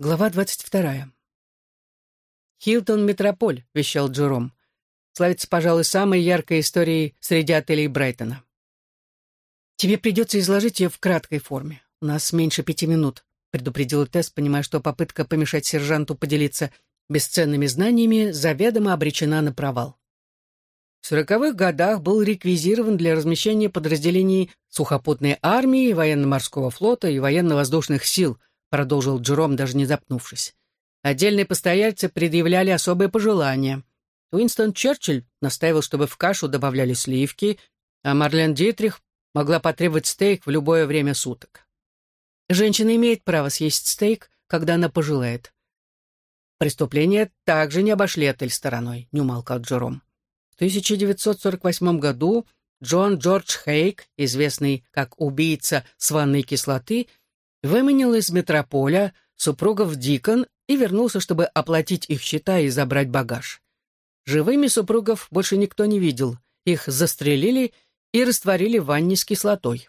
Глава двадцать вторая. «Хилтон Метрополь», — вещал Джером. «Славится, пожалуй, самой яркой историей среди отелей Брайтона». «Тебе придется изложить ее в краткой форме. У нас меньше пяти минут», — предупредил Тесс, понимая, что попытка помешать сержанту поделиться бесценными знаниями заведомо обречена на провал. В сороковых годах был реквизирован для размещения подразделений сухопутной армии, военно-морского флота и военно-воздушных сил, продолжил Джером, даже не запнувшись. Отдельные постояльцы предъявляли особые пожелания. Уинстон Черчилль настаивал, чтобы в кашу добавляли сливки, а Марлен Дитрих могла потребовать стейк в любое время суток. Женщина имеет право съесть стейк, когда она пожелает. Преступления также не обошли отель стороной, не умолкал Джером. В 1948 году Джон Джордж Хейк, известный как убийца с ванной кислоты, выманил из метрополя супругов Дикон и вернулся, чтобы оплатить их счета и забрать багаж. Живыми супругов больше никто не видел. Их застрелили и растворили в ванне с кислотой.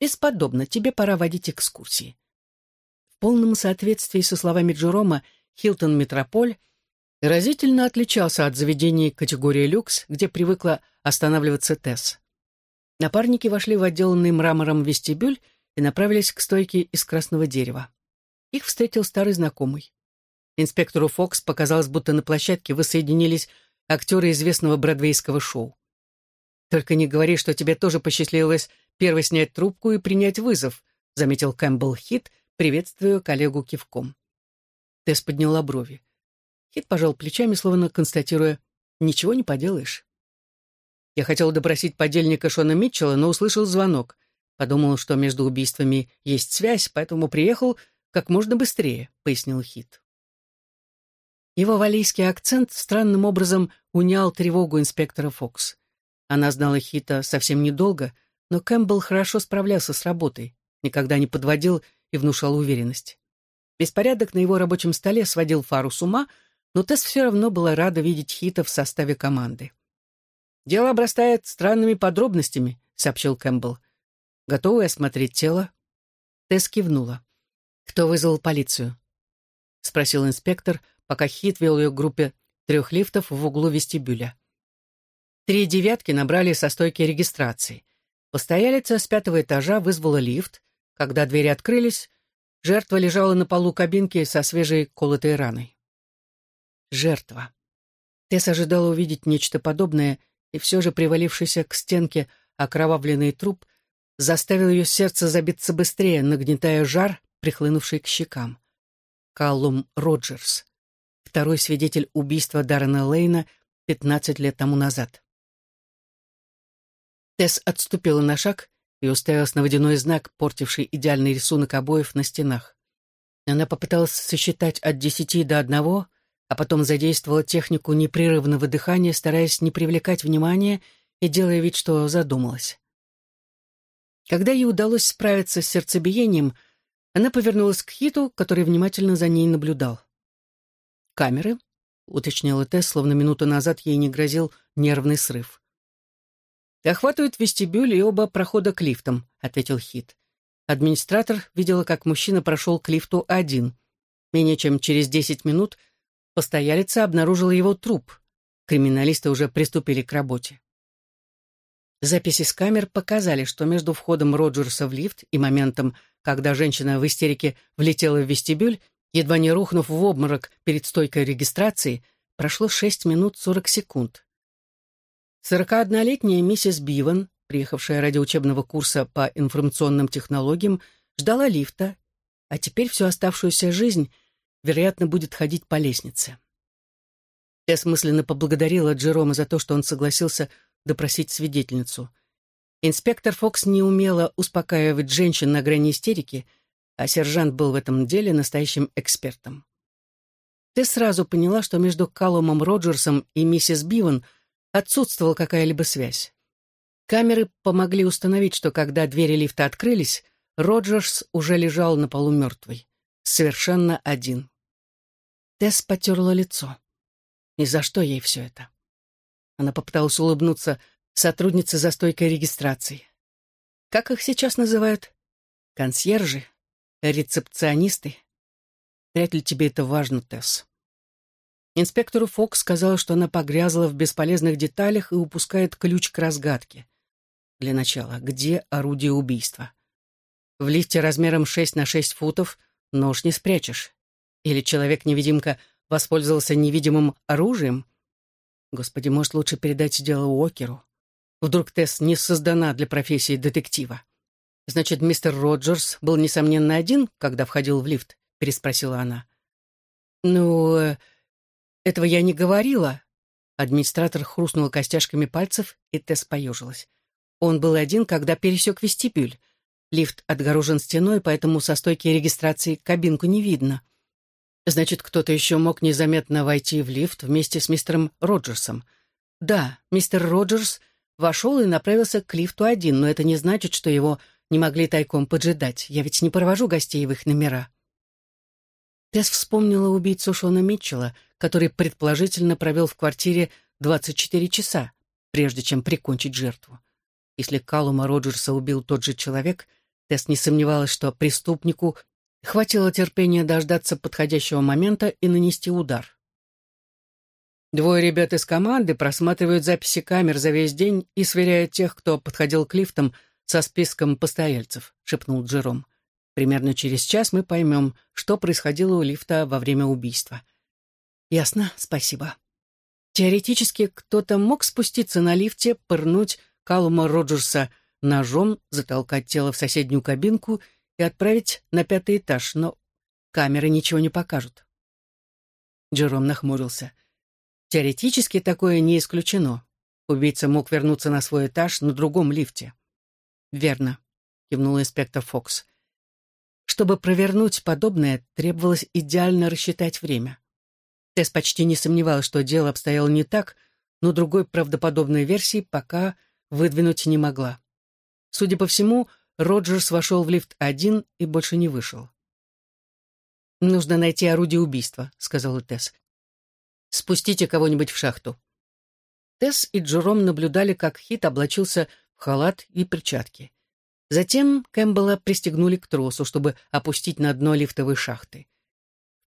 Бесподобно, тебе пора водить экскурсии. В полном соответствии со словами Джерома, Хилтон Метрополь разительно отличался от заведений категории люкс, где привыкла останавливаться Тесс. Напарники вошли в отделанный мрамором вестибюль и направились к стойке из красного дерева. Их встретил старый знакомый. Инспектору Фокс показалось, будто на площадке воссоединились актеры известного бродвейского шоу. «Только не говори, что тебе тоже посчастливилось первой снять трубку и принять вызов», заметил Кэмпбелл Хит, приветствуя коллегу кивком. Тесс подняла брови. Хит пожал плечами, словно констатируя, «Ничего не поделаешь». Я хотел допросить подельника Шона Митчелла, но услышал звонок. Подумал, что между убийствами есть связь, поэтому приехал как можно быстрее», — пояснил Хит. Его валийский акцент странным образом унял тревогу инспектора Фокс. Она знала Хита совсем недолго, но Кэмпбелл хорошо справлялся с работой, никогда не подводил и внушал уверенность. Беспорядок на его рабочем столе сводил Фару с ума, но Тесс все равно была рада видеть Хита в составе команды. «Дело обрастает странными подробностями», — сообщил Кэмпбелл. «Готовы осмотреть тело?» Тесс кивнула. «Кто вызвал полицию?» — спросил инспектор, пока Хит вел ее к группе трех лифтов в углу вестибюля. Три девятки набрали со стойки регистрации. Постоялица с пятого этажа вызвала лифт. Когда двери открылись, жертва лежала на полу кабинки со свежей колотой раной. Жертва. Тесс ожидала увидеть нечто подобное, и все же, привалившийся к стенке окровавленный труп, заставил ее сердце забиться быстрее, нагнетая жар, прихлынувший к щекам. Каллум Роджерс, второй свидетель убийства Даррена Лейна 15 лет тому назад. Тесс отступила на шаг и уставилась на водяной знак, портивший идеальный рисунок обоев на стенах. Она попыталась сосчитать от десяти до одного, а потом задействовала технику непрерывного дыхания, стараясь не привлекать внимания и делая вид, что задумалась. Когда ей удалось справиться с сердцебиением, она повернулась к Хиту, который внимательно за ней наблюдал. «Камеры?» — уточнила Тесс, словно минуту назад ей не грозил нервный срыв. «Охватывают вестибюль и оба прохода к лифтам», — ответил Хит. Администратор видела, как мужчина прошел к лифту один. Менее чем через десять минут постоялица обнаружила его труп. Криминалисты уже приступили к работе. Записи с камер показали, что между входом Роджерса в лифт и моментом, когда женщина в истерике влетела в вестибюль, едва не рухнув в обморок перед стойкой регистрации, прошло 6 минут 40 секунд. 41-летняя миссис Биван, приехавшая ради учебного курса по информационным технологиям, ждала лифта, а теперь всю оставшуюся жизнь, вероятно, будет ходить по лестнице. Тесс мысленно поблагодарила Джерома за то, что он согласился допросить свидетельницу. Инспектор Фокс не умела успокаивать женщин на грани истерики, а сержант был в этом деле настоящим экспертом. Ты сразу поняла, что между Калумом Роджерсом и миссис Биван отсутствовала какая-либо связь. Камеры помогли установить, что когда двери лифта открылись, Роджерс уже лежал на полу мертвый. Совершенно один. Тесс потерла лицо. Ни за что ей все это. Она попыталась улыбнуться сотруднице за стойкой регистрации. Как их сейчас называют? Консьержи? Рецепционисты? Вряд ли тебе это важно, Тесс. Инспектору Фокс сказала, что она погрязла в бесполезных деталях и упускает ключ к разгадке. Для начала, где орудие убийства? В лифте размером 6 на 6 футов нож не спрячешь. Или человек-невидимка воспользовался невидимым оружием? Господи, может, лучше передать дело Уокеру? Вдруг Тесс не создана для профессии детектива? Значит, мистер Роджерс был, несомненно, один, когда входил в лифт? Переспросила она. Ну, э, этого я не говорила. Администратор хрустнул костяшками пальцев, и Тесс поежилась. Он был один, когда пересек вестибюль. Лифт отгорожен стеной, поэтому со стойки регистрации кабинку не видно. Значит, кто-то еще мог незаметно войти в лифт вместе с мистером Роджерсом. Да, мистер Роджерс вошел и направился к лифту один, но это не значит, что его не могли тайком поджидать. Я ведь не провожу гостей в их номера. Тесс вспомнила убийцу Шона Митчелла, который предположительно провел в квартире 24 часа, прежде чем прикончить жертву. Если Калума Роджерса убил тот же человек, Тесс не сомневалась, что преступнику хватило терпения дождаться подходящего момента и нанести удар. Двое ребят из команды просматривают записи камер за весь день и сверяют тех, кто подходил к лифтам со списком постояльцев, шепнул Джером. Примерно через час мы поймем, что происходило у лифта во время убийства. Ясно, спасибо. Теоретически кто-то мог спуститься на лифте, пырнуть Калума Роджерса ножом, затолкать тело в соседнюю кабинку и отправить на пятый этаж, но камеры ничего не покажут. Джером нахмурился. Теоретически такое не исключено. Убийца мог вернуться на свой этаж на другом лифте. «Верно», — кивнул инспектор Фокс. Чтобы провернуть подобное, требовалось идеально рассчитать время. Тесс почти не сомневалась, что дело обстояло не так, но другой правдоподобной версии пока выдвинуть не могла. Судя по всему, Роджерс вошел в лифт один и больше не вышел. «Нужно найти орудие убийства», — сказала Тесс. «Спустите кого-нибудь в шахту». Тесс и Джером наблюдали, как Хит облачился в халат и перчатки. Затем Кэмпбелла пристегнули к тросу, чтобы опустить на дно лифтовой шахты.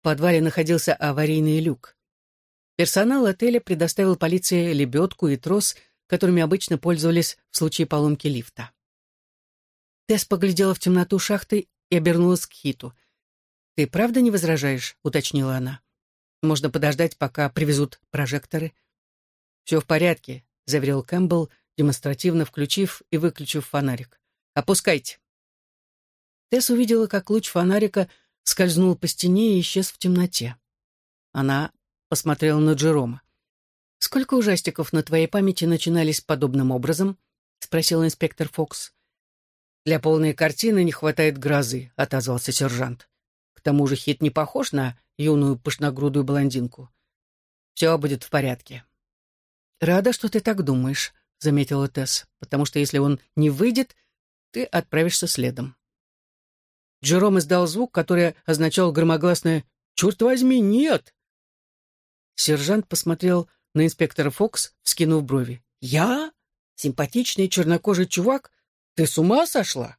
В подвале находился аварийный люк. Персонал отеля предоставил полиции лебедку и трос, которыми обычно пользовались в случае поломки лифта. Тесс поглядела в темноту шахты и обернулась к Хиту. «Ты правда не возражаешь?» — уточнила она. «Можно подождать, пока привезут прожекторы». «Все в порядке», — заверил Кэмпбелл, демонстративно включив и выключив фонарик. Опускайте. Тесс увидела, как луч фонарика скользнул по стене и исчез в темноте. Она посмотрела на Джерома. «Сколько ужастиков на твоей памяти начинались подобным образом?» — спросил инспектор Фокс. «Для полной картины не хватает грозы», — отозвался сержант. «К тому же Хит не похож на юную пышногрудую блондинку. Все будет в порядке». «Рада, что ты так думаешь», — заметила Тесс, «потому что если он не выйдет, ты отправишься следом. Джером издал звук, который означал громогласное «Черт возьми, нет!». Сержант посмотрел на инспектора Фокс, вскинув брови. «Я? Симпатичный чернокожий чувак? Ты с ума сошла?»